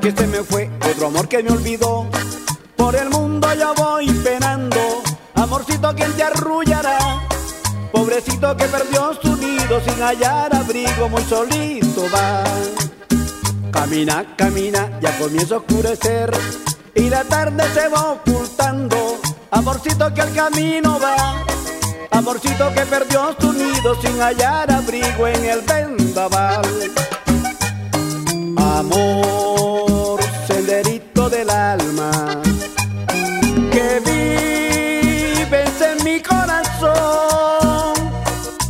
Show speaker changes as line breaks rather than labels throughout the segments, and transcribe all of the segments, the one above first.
que se me fue, otro amor que me olvidó. Por el mundo yo voy penando, amorcito quien te arrullará. Pobrecito que perdió su nido sin hallar abrigo, muy solito va. Camina, camina, ya comienza a oscurecer y la tarde se va ocultando. Amorcito que al camino va, amorcito que perdió su nido sin hallar abrigo en el vendaval. Que vives en mi corazón.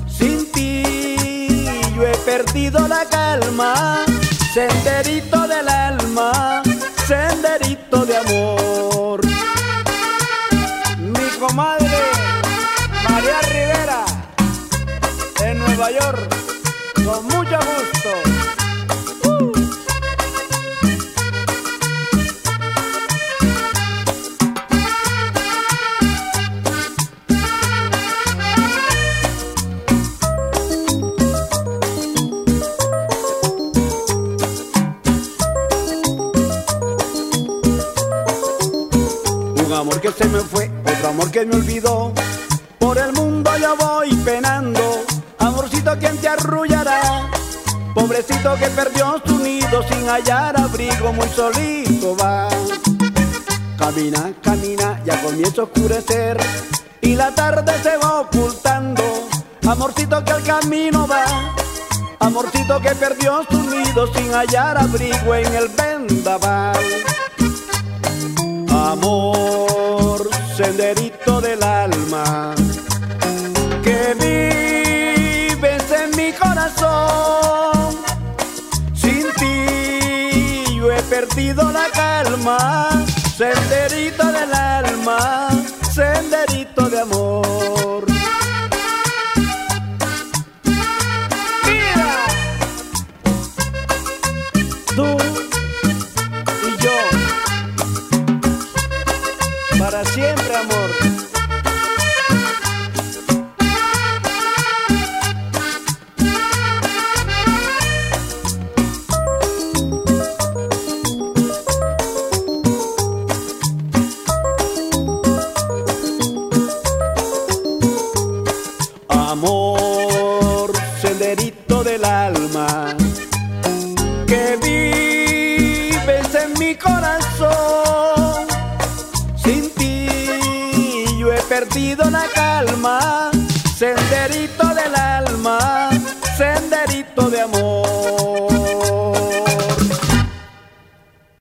Sin ti yo he perdido la calma, senderito del alma, senderito de amor. Mi comadre María Rivera, en Nueva York, con mucho gusto. Un amor que se me fue, otro amor que me olvidó. Por el mundo yo voy penando, amorcito quien te arrullará. Pobrecito que perdió su nido sin hallar abrigo, muy solito va. Camina, camina, ya comienza a oscurecer y la tarde se va ocultando. Amorcito que al camino va, amorcito que perdió su nido sin hallar abrigo en el vendaval. Amor, senderito del alma, que vives en mi corazón. Sin ti yo he perdido la calma, senderito del alma, senderito de amor. Para siempre amor. Amor, perdido la calma, senderito del alma, senderito de amor.